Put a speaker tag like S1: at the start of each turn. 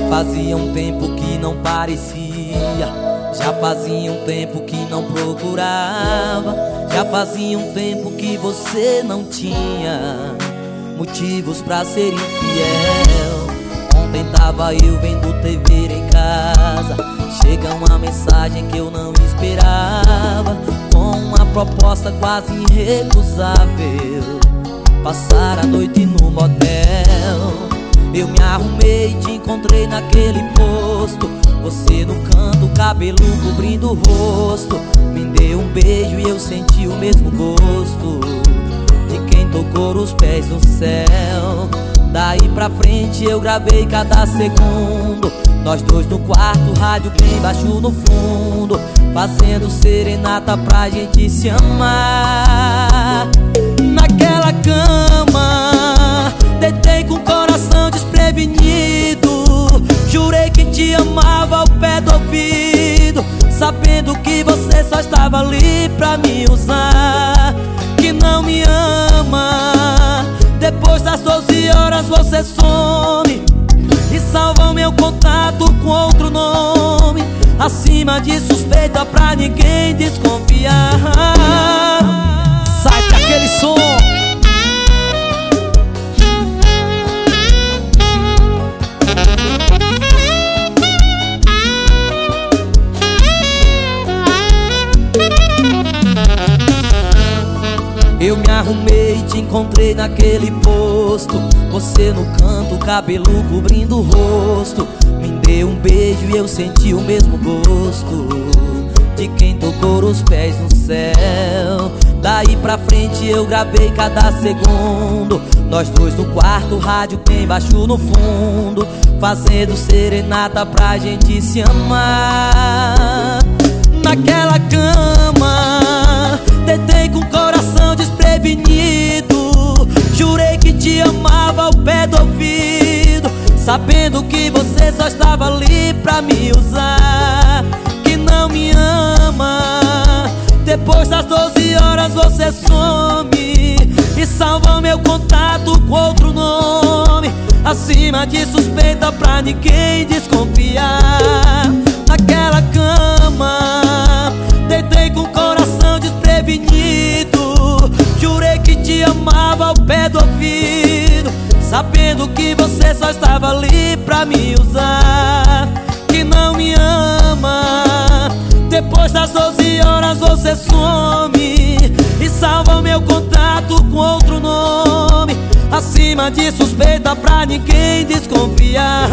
S1: fazia um tempo que não parecia. Já fazia um tempo que não procurava. Já fazia um tempo que você não tinha motivos pra ser infiel. Ontem tava eu vendo TV em casa. Chega uma mensagem que eu não esperava. Com uma proposta quase irrecusável. Passar a noite no motel. Eu me arrumei e te encontrei naquele posto. Você no canto, cabelo cobrindo o rosto. Me deu um beijo e eu senti o mesmo gosto. De quem tocou os pés no céu? Daí pra frente eu gravei cada segundo. Nós dois no quarto, rádio bem baixo no fundo. Fazendo serenata pra gente se amar. Naquela cama Sabendo que você só estava ali pra me usar Que não me ama. Depois das 12 horas você some E salva o meu contato com outro nome. Acima de suspeita pra ninguém desconfiar.
S2: Sai daquele som
S1: Eu me arrumei e te encontrei naquele posto. Você no canto, cabelo cobrindo o rosto. Me deu um beijo e eu senti o mesmo gosto. De quem tocou os pés no céu. Daí pra frente eu gravei cada segundo. Nós dois no quarto, rádio bem baixo no fundo. Fazendo serenata pra gente se amar Sabendo que você só estava ali pra me usar Que não me ama. Depois das 12 horas você some E salva meu contato com outro nome. Acima de suspeita pra ninguém desconfiar. Naquela cama Deitei com o coração desprevenido. Jurei que te amava ao pé do ouvido Sabendo que você só estava ali pra me usar Que não me ama. Depois das 12 horas você some E salva o meu contato com outro nome. Acima de suspeita pra ninguém desconfiar